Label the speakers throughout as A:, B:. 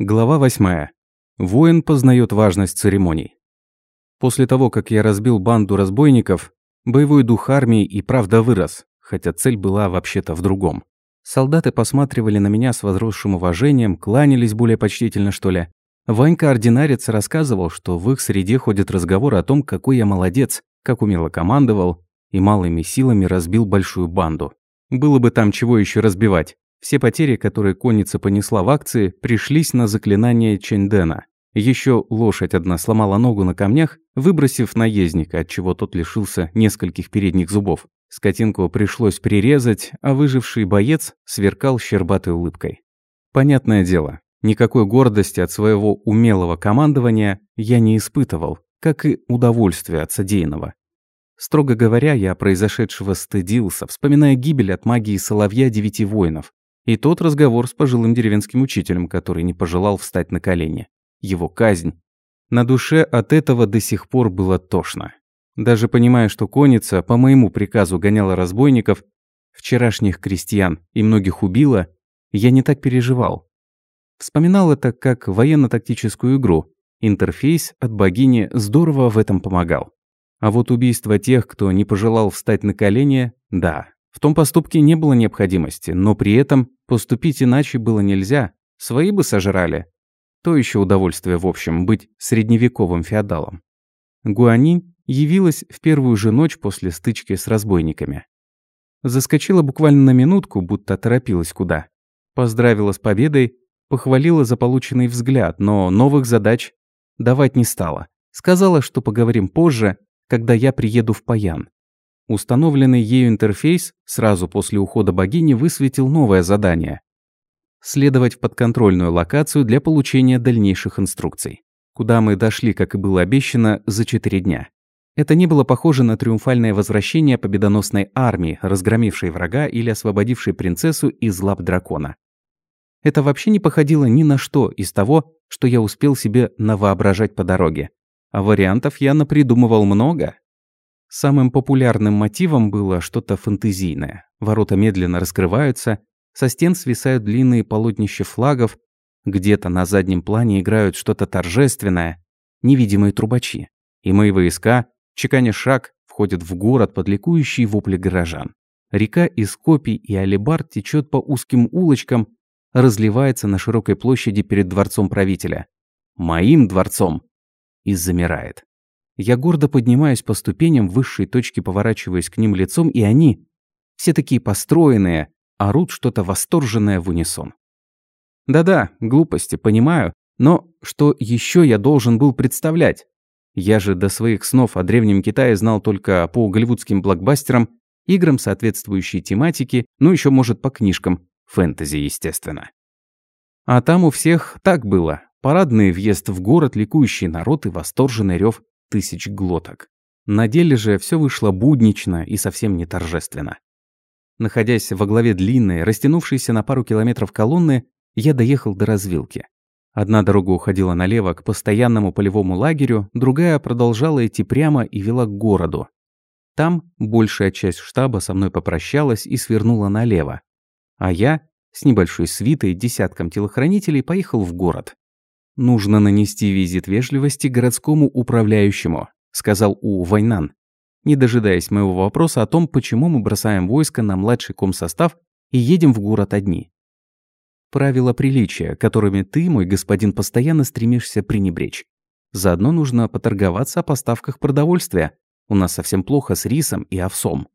A: Глава 8. Воин познает важность церемоний. После того, как я разбил банду разбойников, боевой дух армии и правда вырос, хотя цель была вообще-то в другом. Солдаты посматривали на меня с возросшим уважением, кланялись более почтительно, что ли. Ванька-ординарец рассказывал, что в их среде ходят разговоры о том, какой я молодец, как умело командовал и малыми силами разбил большую банду. Было бы там чего еще разбивать. Все потери, которые конница понесла в акции, пришлись на заклинание Чендена. Еще лошадь одна сломала ногу на камнях, выбросив наездника, от чего тот лишился нескольких передних зубов. Скотинку пришлось прирезать, а выживший боец сверкал щербатой улыбкой. Понятное дело, никакой гордости от своего умелого командования я не испытывал, как и удовольствия от содеянного. Строго говоря, я произошедшего стыдился, вспоминая гибель от магии соловья девяти воинов. И тот разговор с пожилым деревенским учителем, который не пожелал встать на колени. Его казнь. На душе от этого до сих пор было тошно. Даже понимая, что конница по моему приказу гоняла разбойников, вчерашних крестьян и многих убила, я не так переживал. Вспоминал это как военно-тактическую игру. Интерфейс от богини здорово в этом помогал. А вот убийство тех, кто не пожелал встать на колени, да, в том поступке не было необходимости, но при этом поступить иначе было нельзя. Свои бы сожрали. То еще удовольствие, в общем, быть средневековым феодалом. Гуанинь явилась в первую же ночь после стычки с разбойниками. Заскочила буквально на минутку, будто торопилась куда. Поздравила с победой, похвалила за полученный взгляд, но новых задач давать не стала. Сказала, что поговорим позже, когда я приеду в Паян. Установленный ею интерфейс сразу после ухода богини высветил новое задание – следовать в подконтрольную локацию для получения дальнейших инструкций, куда мы дошли, как и было обещано, за 4 дня. Это не было похоже на триумфальное возвращение победоносной армии, разгромившей врага или освободившей принцессу из лап дракона. Это вообще не походило ни на что из того, что я успел себе навоображать по дороге. А вариантов я напридумывал много. Самым популярным мотивом было что-то фэнтезийное. Ворота медленно раскрываются, со стен свисают длинные полотнища флагов, где-то на заднем плане играют что-то торжественное, невидимые трубачи. И мои войска, чеканя шаг, входят в город под ликующие вопли горожан. Река из копий и алибар течет по узким улочкам, разливается на широкой площади перед дворцом правителя. Моим дворцом. И замирает. Я гордо поднимаюсь по ступеням высшей точки, поворачиваясь к ним лицом, и они, все такие построенные, орут что-то восторженное в унисон. Да-да, глупости, понимаю, но что еще я должен был представлять? Я же до своих снов о Древнем Китае знал только по голливудским блокбастерам, играм соответствующей тематики, ну еще, может, по книжкам, фэнтези, естественно. А там у всех так было. Парадный въезд в город, ликующий народ и восторженный рев тысяч глоток. На деле же все вышло буднично и совсем не торжественно. Находясь во главе длинной, растянувшейся на пару километров колонны, я доехал до развилки. Одна дорога уходила налево к постоянному полевому лагерю, другая продолжала идти прямо и вела к городу. Там большая часть штаба со мной попрощалась и свернула налево. А я, с небольшой свитой, десятком телохранителей, поехал в город. «Нужно нанести визит вежливости городскому управляющему», сказал У Вайнан, не дожидаясь моего вопроса о том, почему мы бросаем войско на младший комсостав и едем в город одни. Правила приличия, которыми ты, мой господин, постоянно стремишься пренебречь. Заодно нужно поторговаться о поставках продовольствия. У нас совсем плохо с рисом и овсом.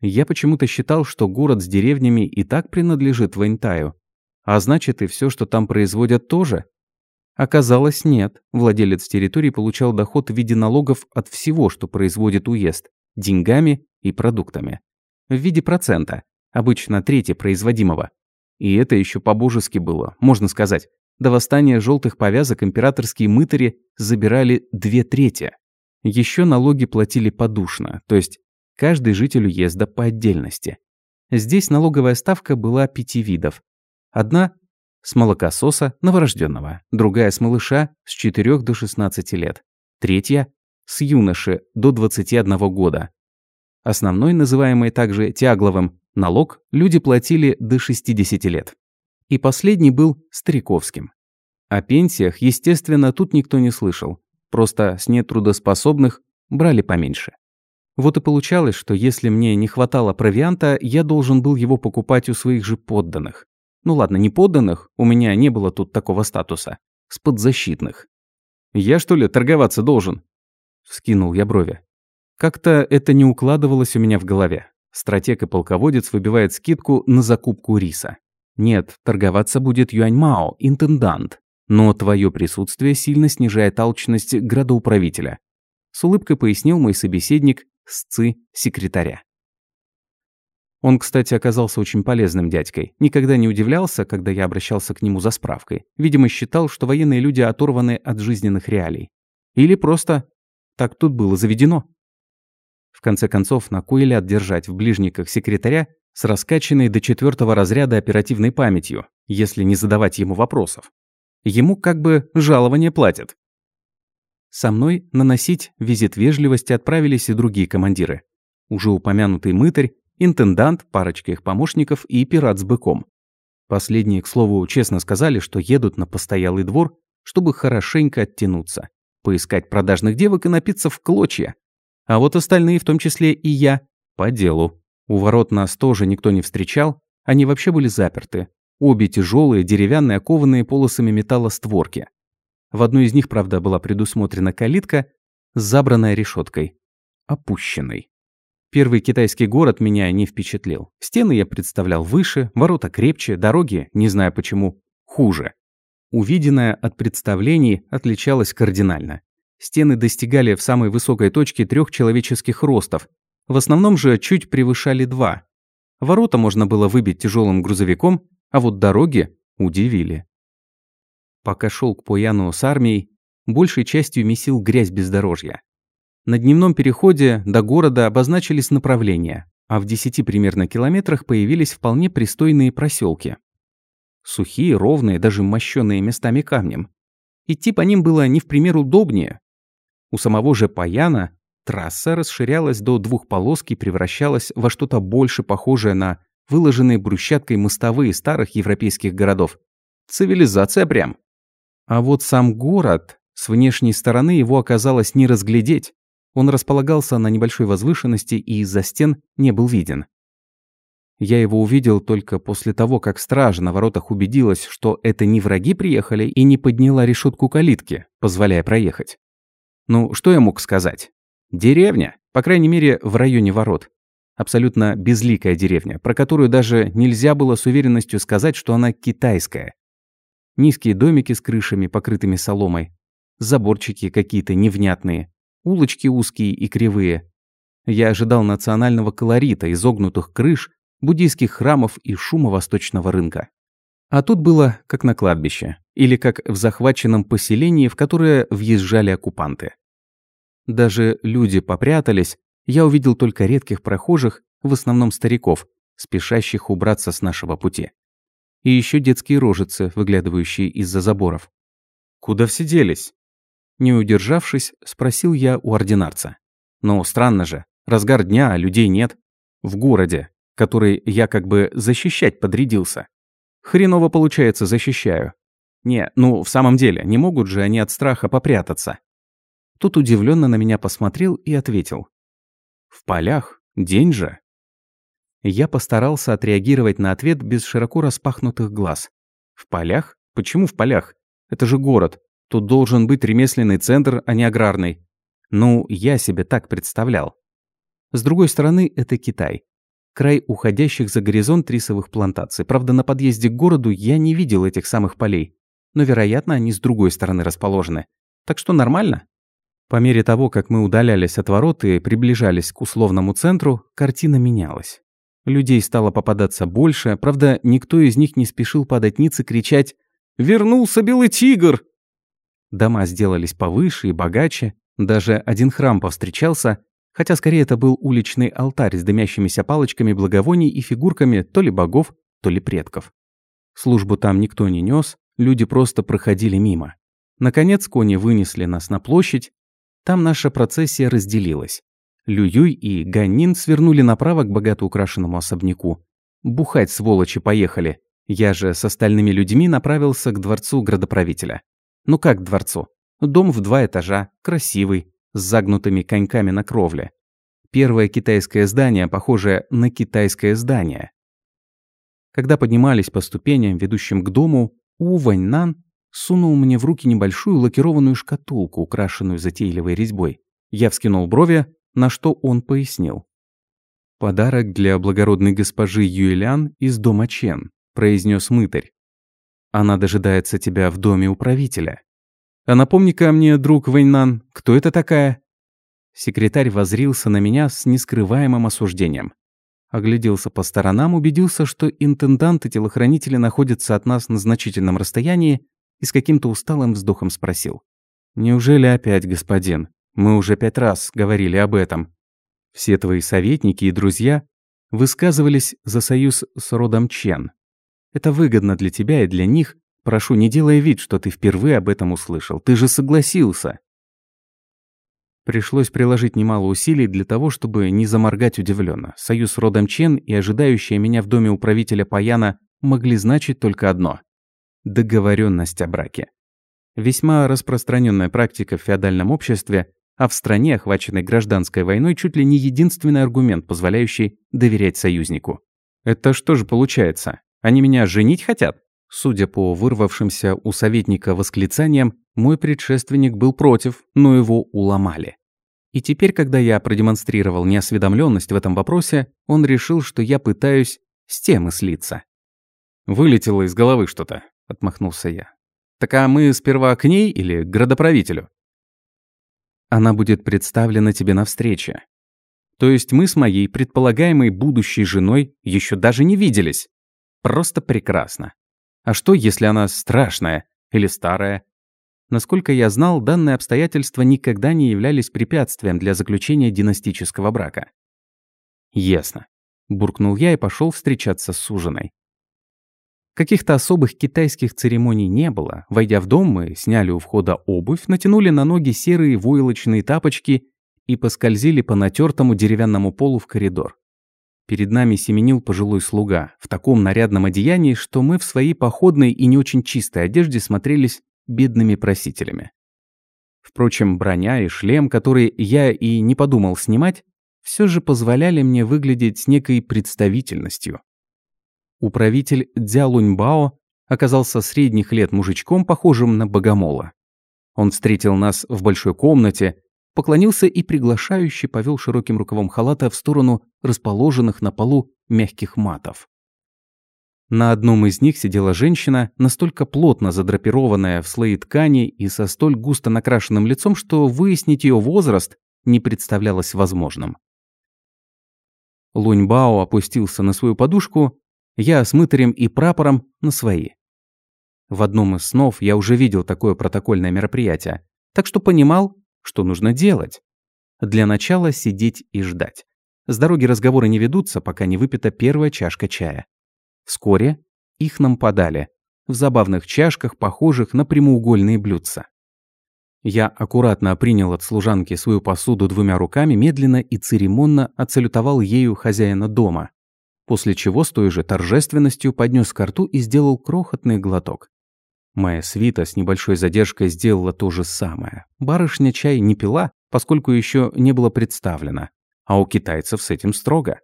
A: Я почему-то считал, что город с деревнями и так принадлежит Вэньтаю. А значит, и все, что там производят, тоже. Оказалось, нет. Владелец территории получал доход в виде налогов от всего, что производит уезд, деньгами и продуктами. В виде процента, обычно трети производимого. И это еще по-божески было, можно сказать. До восстания желтых повязок императорские мытари забирали две трети. Еще налоги платили подушно, то есть каждый житель уезда по отдельности. Здесь налоговая ставка была пяти видов. Одна с молокососа новорожденного, другая с малыша с 4 до 16 лет, третья с юноши до 21 года. Основной, называемый также тягловым, налог люди платили до 60 лет. И последний был стариковским. О пенсиях, естественно, тут никто не слышал. Просто с нетрудоспособных брали поменьше. Вот и получалось, что если мне не хватало провианта, я должен был его покупать у своих же подданных. Ну ладно, не подданных, у меня не было тут такого статуса. С подзащитных. «Я, что ли, торговаться должен?» Скинул я брови. Как-то это не укладывалось у меня в голове. Стратег и полководец выбивает скидку на закупку риса. Нет, торговаться будет Юань Мао, интендант. Но твое присутствие сильно снижает алчность градоуправителя. С улыбкой пояснил мой собеседник, сцы секретаря. Он, кстати, оказался очень полезным дядькой. Никогда не удивлялся, когда я обращался к нему за справкой. Видимо, считал, что военные люди оторваны от жизненных реалий. Или просто так тут было заведено. В конце концов, на кой ляд держать в ближниках секретаря с раскачанной до четвертого разряда оперативной памятью, если не задавать ему вопросов? Ему как бы жалование платят. Со мной наносить визит вежливости отправились и другие командиры. Уже упомянутый мытарь, интендант, парочка их помощников и пират с быком. Последние, к слову, честно сказали, что едут на постоялый двор, чтобы хорошенько оттянуться, поискать продажных девок и напиться в клочья. А вот остальные, в том числе и я, по делу. У ворот нас тоже никто не встречал, они вообще были заперты, Обе тяжелые, деревянные, окованные полосами металла створки. В одной из них, правда, была предусмотрена калитка, забранная решеткой. Опущенной. Первый китайский город меня не впечатлил. Стены я представлял выше, ворота крепче, дороги, не знаю почему, хуже. Увиденное от представлений отличалось кардинально. Стены достигали в самой высокой точке трех человеческих ростов. В основном же чуть превышали два. Ворота можно было выбить тяжелым грузовиком, а вот дороги удивили. Пока шел к Пуяну с армией, большей частью месил грязь бездорожья. На дневном переходе до города обозначились направления, а в десяти примерно километрах появились вполне пристойные проселки. Сухие, ровные, даже мощенные местами камнем. Идти по ним было не в пример удобнее. У самого же Паяна трасса расширялась до двух полоски и превращалась во что-то больше похожее на выложенные брусчаткой мостовые старых европейских городов. Цивилизация прям. А вот сам город, с внешней стороны его оказалось не разглядеть. Он располагался на небольшой возвышенности и из-за стен не был виден. Я его увидел только после того, как стража на воротах убедилась, что это не враги приехали и не подняла решетку калитки, позволяя проехать. Ну, что я мог сказать? Деревня, по крайней мере, в районе ворот. Абсолютно безликая деревня, про которую даже нельзя было с уверенностью сказать, что она китайская. Низкие домики с крышами, покрытыми соломой. Заборчики какие-то невнятные. Улочки узкие и кривые. Я ожидал национального колорита, изогнутых крыш, буддийских храмов и шума восточного рынка. А тут было как на кладбище, или как в захваченном поселении, в которое въезжали оккупанты. Даже люди попрятались, я увидел только редких прохожих, в основном стариков, спешащих убраться с нашего пути. И еще детские рожицы, выглядывающие из-за заборов. «Куда все делись?» Не удержавшись, спросил я у ординарца. «Ну, странно же. Разгар дня, а людей нет. В городе, который я как бы защищать подрядился. Хреново, получается, защищаю. Не, ну, в самом деле, не могут же они от страха попрятаться». Тут удивленно на меня посмотрел и ответил. В полях? День же. Я постарался отреагировать на ответ без широко распахнутых глаз. В полях? Почему в полях? Это же город. Тут должен быть ремесленный центр, а не аграрный. Ну, я себе так представлял. С другой стороны, это Китай. Край уходящих за горизонт рисовых плантаций. Правда, на подъезде к городу я не видел этих самых полей. Но, вероятно, они с другой стороны расположены. Так что нормально. По мере того, как мы удалялись от ворот и приближались к условному центру, картина менялась. Людей стало попадаться больше, правда, никто из них не спешил падать ниц и кричать «Вернулся белый тигр!». Дома сделались повыше и богаче, даже один храм повстречался, хотя скорее это был уличный алтарь с дымящимися палочками благовоний и фигурками то ли богов, то ли предков. Службу там никто не нес, люди просто проходили мимо. Наконец кони вынесли нас на площадь, там наша процессия разделилась. Лююй и Ганнин свернули направо к богато украшенному особняку. Бухать, сволочи, поехали. Я же с остальными людьми направился к дворцу градоправителя. Ну как к дворцу? Дом в два этажа, красивый, с загнутыми коньками на кровле. Первое китайское здание, похожее на китайское здание. Когда поднимались по ступеням, ведущим к дому, У Ваньнан сунул мне в руки небольшую лакированную шкатулку, украшенную затейливой резьбой. Я вскинул брови, на что он пояснил. «Подарок для благородной госпожи Юэлян из дома Чен», – произнес мытарь. «Она дожидается тебя в доме управителя». «А напомни-ка мне, друг Вэньнан, кто это такая?» Секретарь возрился на меня с нескрываемым осуждением. Огляделся по сторонам, убедился, что интендант и телохранители находятся от нас на значительном расстоянии и с каким-то усталым вздохом спросил. «Неужели опять, господин? Мы уже пять раз говорили об этом. Все твои советники и друзья высказывались за союз с родом Чен. Это выгодно для тебя и для них. Прошу, не делай вид, что ты впервые об этом услышал. Ты же согласился. Пришлось приложить немало усилий для того, чтобы не заморгать удивленно. Союз с родом Чен и ожидающая меня в доме управителя Паяна могли значить только одно – договоренность о браке. Весьма распространенная практика в феодальном обществе, а в стране, охваченной гражданской войной, чуть ли не единственный аргумент, позволяющий доверять союзнику. Это что же получается? Они меня женить хотят? Судя по вырвавшимся у советника восклицаниям, мой предшественник был против, но его уломали. И теперь, когда я продемонстрировал неосведомленность в этом вопросе, он решил, что я пытаюсь с темы слиться. «Вылетело из головы что-то», — отмахнулся я. «Так а мы сперва к ней или к градоправителю?» Она будет представлена тебе на встрече. То есть мы с моей предполагаемой будущей женой еще даже не виделись. Просто прекрасно. А что, если она страшная или старая? Насколько я знал, данные обстоятельства никогда не являлись препятствием для заключения династического брака. Ясно. Буркнул я и пошел встречаться с суженой. Каких-то особых китайских церемоний не было. Войдя в дом, мы сняли у входа обувь, натянули на ноги серые войлочные тапочки и поскользили по натертому деревянному полу в коридор. Перед нами семенил пожилой слуга, в таком нарядном одеянии, что мы в своей походной и не очень чистой одежде смотрелись бедными просителями. Впрочем, броня и шлем, которые я и не подумал снимать, все же позволяли мне выглядеть с некой представительностью. Управитель Дзялуньбао оказался средних лет мужичком, похожим на богомола. Он встретил нас в большой комнате, поклонился и приглашающе повел широким рукавом халата в сторону расположенных на полу мягких матов. На одном из них сидела женщина, настолько плотно задрапированная в слои ткани и со столь густо накрашенным лицом, что выяснить ее возраст не представлялось возможным. Луньбао опустился на свою подушку я с мытарем и прапором на свои. В одном из снов я уже видел такое протокольное мероприятие, так что понимал, что нужно делать. Для начала сидеть и ждать. С дороги разговоры не ведутся, пока не выпита первая чашка чая. Вскоре их нам подали, в забавных чашках, похожих на прямоугольные блюдца. Я аккуратно принял от служанки свою посуду двумя руками, медленно и церемонно отсалютовал ею хозяина дома, после чего с той же торжественностью поднес к рту и сделал крохотный глоток. Моя свита с небольшой задержкой сделала то же самое. Барышня чай не пила, поскольку еще не было представлено, а у китайцев с этим строго.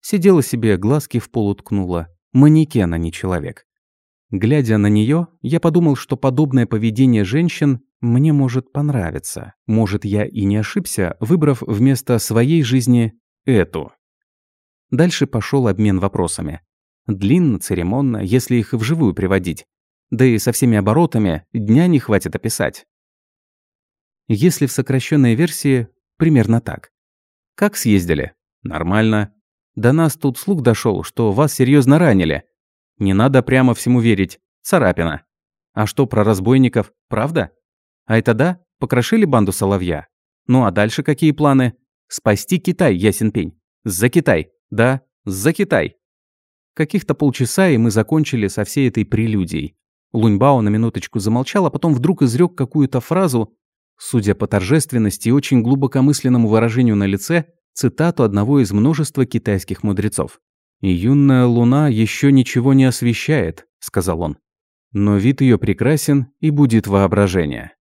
A: Сидела себе, глазки в пол уткнула. Манекен, а не человек. Глядя на нее, я подумал, что подобное поведение женщин мне может понравиться. Может, я и не ошибся, выбрав вместо своей жизни эту. Дальше пошел обмен вопросами. Длинно, церемонно, если их вживую приводить. Да и со всеми оборотами дня не хватит описать. Если в сокращенной версии, примерно так. Как съездили? Нормально. До нас тут слух дошел, что вас серьезно ранили. Не надо прямо всему верить. Царапина. А что про разбойников? Правда? А это да? Покрошили банду соловья? Ну а дальше какие планы? Спасти Китай, ясен пень. За Китай. Да, за Китай. Каких-то полчаса, и мы закончили со всей этой прелюдией. Луньбао на минуточку замолчал, а потом вдруг изрек какую-то фразу, судя по торжественности и очень глубокомысленному выражению на лице, цитату одного из множества китайских мудрецов. Юная луна еще ничего не освещает», — сказал он. «Но вид ее прекрасен и будет воображение».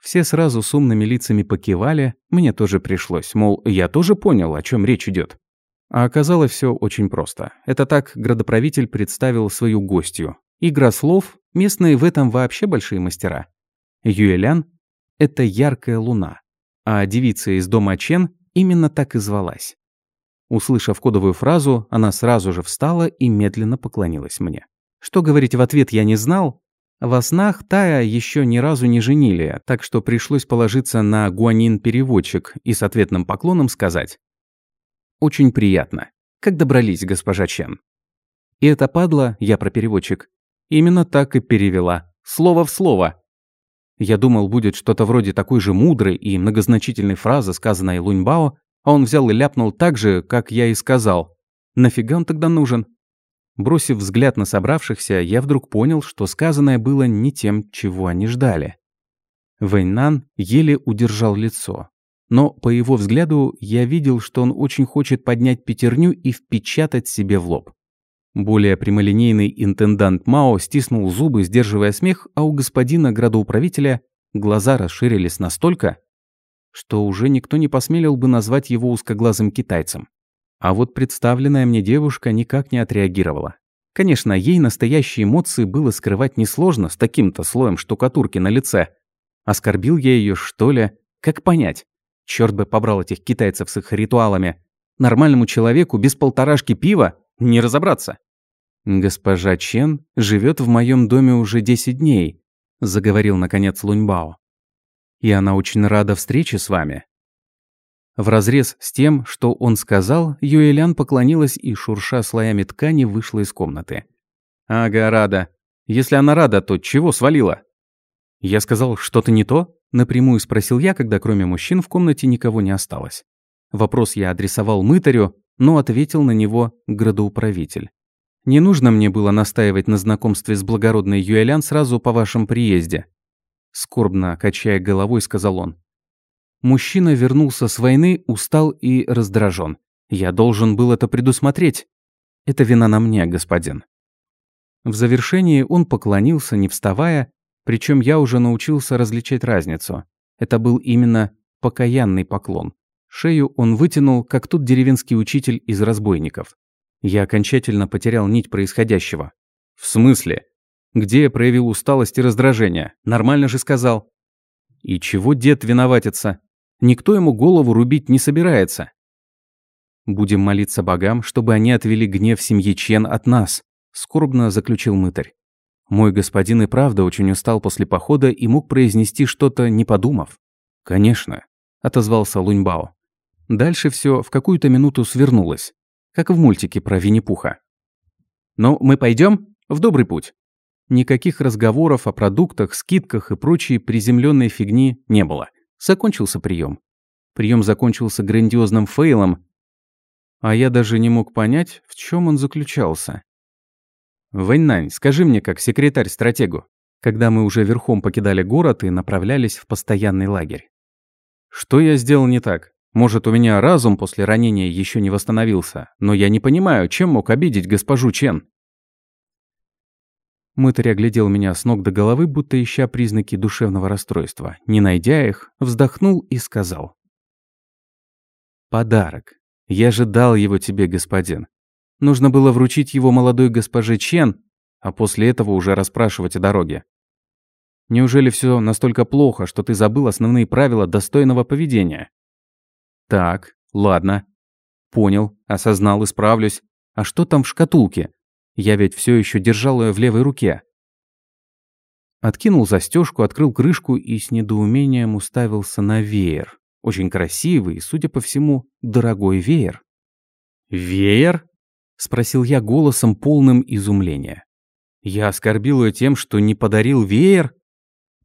A: Все сразу с умными лицами покивали, мне тоже пришлось, мол, я тоже понял, о чем речь идет. А оказалось все очень просто. Это так градоправитель представил свою гостью. Игра слов, местные в этом вообще большие мастера. Юэлян – это яркая луна, а девица из дома Чен именно так и звалась. Услышав кодовую фразу, она сразу же встала и медленно поклонилась мне. Что говорить в ответ я не знал, во снах Тая еще ни разу не женили, так что пришлось положиться на гуанин-переводчик и с ответным поклоном сказать «Очень приятно. Как добрались, госпожа Чен?» И это падла, я про переводчик, именно так и перевела, слово в слово. Я думал, будет что-то вроде такой же мудрой и многозначительной фразы, сказанной Луньбао, а он взял и ляпнул так же, как я и сказал. Нафига он тогда нужен? Бросив взгляд на собравшихся, я вдруг понял, что сказанное было не тем, чего они ждали. Вэйнан еле удержал лицо. Но по его взгляду я видел, что он очень хочет поднять пятерню и впечатать себе в лоб. Более прямолинейный интендант Мао стиснул зубы, сдерживая смех, а у господина градоуправителя глаза расширились настолько, что уже никто не посмелил бы назвать его узкоглазым китайцем. А вот представленная мне девушка никак не отреагировала. Конечно, ей настоящие эмоции было скрывать несложно с таким-то слоем штукатурки на лице. Оскорбил я ее, что ли? Как понять? Черт бы побрал этих китайцев с их ритуалами. Нормальному человеку без полторашки пива не разобраться. «Госпожа Чен живет в моем доме уже 10 дней», – заговорил наконец Луньбао. «И она очень рада встрече с вами. Вразрез с тем, что он сказал, Юэлян поклонилась и, шурша слоями ткани, вышла из комнаты. «Ага, рада. Если она рада, то чего свалила?» «Я сказал, что-то не то?» Напрямую спросил я, когда кроме мужчин в комнате никого не осталось. Вопрос я адресовал мытарю, но ответил на него градоуправитель. «Не нужно мне было настаивать на знакомстве с благородной Юэлян сразу по вашем приезде», скорбно качая головой, сказал он. Мужчина вернулся с войны, устал и раздражен. Я должен был это предусмотреть. Это вина на мне, господин. В завершении он поклонился, не вставая, причем я уже научился различать разницу. Это был именно покаянный поклон. Шею он вытянул, как тот деревенский учитель из разбойников. Я окончательно потерял нить происходящего. В смысле? Где я проявил усталость и раздражение? Нормально же сказал. И чего дед виноватится? Никто ему голову рубить не собирается. Будем молиться богам, чтобы они отвели гнев семьи Чен от нас, скорбно заключил мытарь. Мой господин и правда очень устал после похода и мог произнести что-то, не подумав. Конечно, отозвался Луньбао. Дальше все в какую-то минуту свернулось, как в мультике про Винни-Пуха. «Ну, мы пойдем в добрый путь». Никаких разговоров о продуктах, скидках и прочей приземленной фигни не было. Закончился прием. Прием закончился грандиозным фейлом, а я даже не мог понять, в чем он заключался. «Вэньнань, скажи мне, как секретарь-стратегу, когда мы уже верхом покидали город и направлялись в постоянный лагерь. Что я сделал не так? Может, у меня разум после ранения еще не восстановился, но я не понимаю, чем мог обидеть госпожу Чен?» Мытарь оглядел меня с ног до головы, будто ища признаки душевного расстройства. Не найдя их, вздохнул и сказал. «Подарок. Я же дал его тебе, господин. Нужно было вручить его молодой госпоже Чен, а после этого уже расспрашивать о дороге. Неужели все настолько плохо, что ты забыл основные правила достойного поведения?» «Так, ладно. Понял, осознал, исправлюсь. А что там в шкатулке? Я ведь все еще держал ее в левой руке. Откинул застежку, открыл крышку и с недоумением уставился на веер. Очень красивый и, судя по всему, дорогой веер. «Веер?» – спросил я голосом полным изумления. «Я оскорбил ее тем, что не подарил веер?»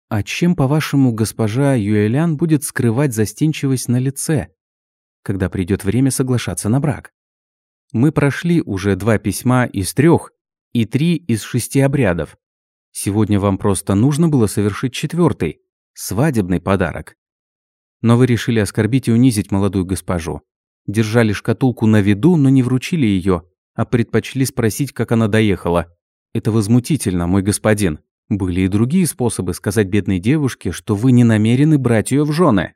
A: «А чем, по-вашему, госпожа Юэлян будет скрывать застенчивость на лице, когда придет время соглашаться на брак?» Мы прошли уже два письма из трех и три из шести обрядов. Сегодня вам просто нужно было совершить четвертый свадебный подарок. Но вы решили оскорбить и унизить молодую госпожу. Держали шкатулку на виду, но не вручили ее, а предпочли спросить, как она доехала. Это возмутительно, мой господин. Были и другие способы сказать бедной девушке, что вы не намерены брать ее в жены.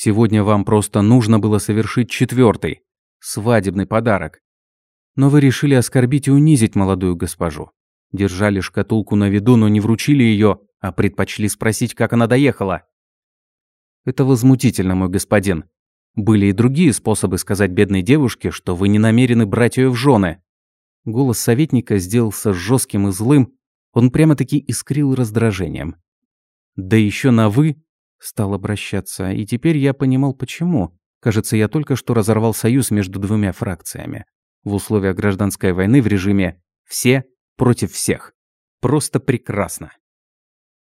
A: Сегодня вам просто нужно было совершить четвертый, свадебный подарок. Но вы решили оскорбить и унизить молодую госпожу. Держали шкатулку на виду, но не вручили ее, а предпочли спросить, как она доехала. Это возмутительно, мой господин. Были и другие способы сказать бедной девушке, что вы не намерены брать ее в жены. Голос советника сделался жестким и злым, он прямо-таки искрил раздражением. Да еще на «вы» стал обращаться, и теперь я понимал, почему. Кажется, я только что разорвал союз между двумя фракциями. В условиях гражданской войны в режиме «все против всех». Просто прекрасно.